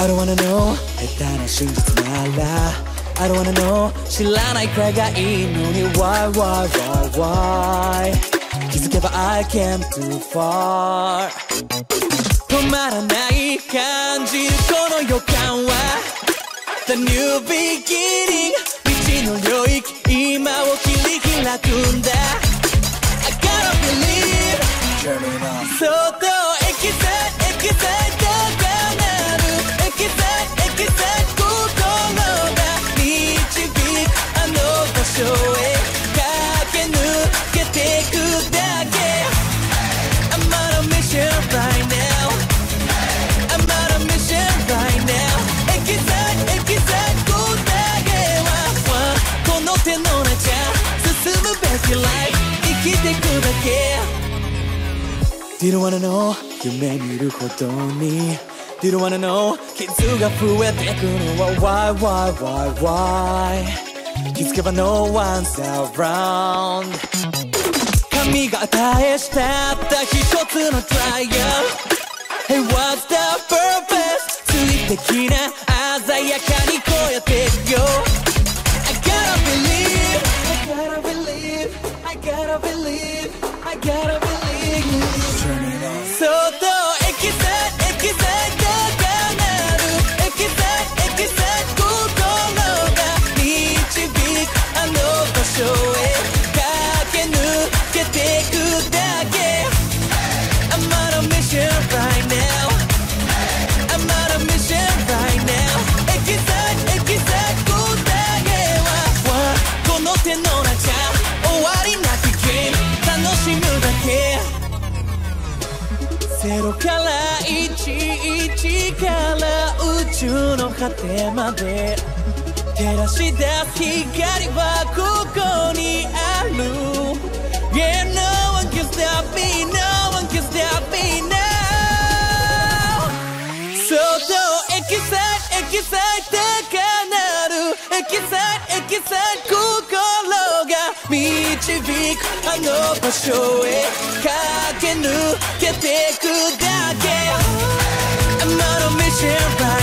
I don't wanna know 下手な真実なら I don't wanna know 知らないくらいがいいのに Why why why why 気づけば I came too far 止まらない感じるこの予感は The new beginning 未知の領域今を切り開くんだ I gotta believe そっとエキサ むべき life 生きてくだけ Didn't wanna know 夢見るほどに Didn't wanna know 傷が増えてくのは Why why why why 気づけば No one's around 神が与えしたった一つの trial Hey what's the purpose 水的な鮮やかに 0から11から宇宙の果てまで。照らし出す光はここにある。Yeah, no one can stop me, no one can stop me now. 相当エキサイエキサイ高鳴る。エキサイエキサイ導くあの場所へ駆け抜けてくだけ I'm on a mission right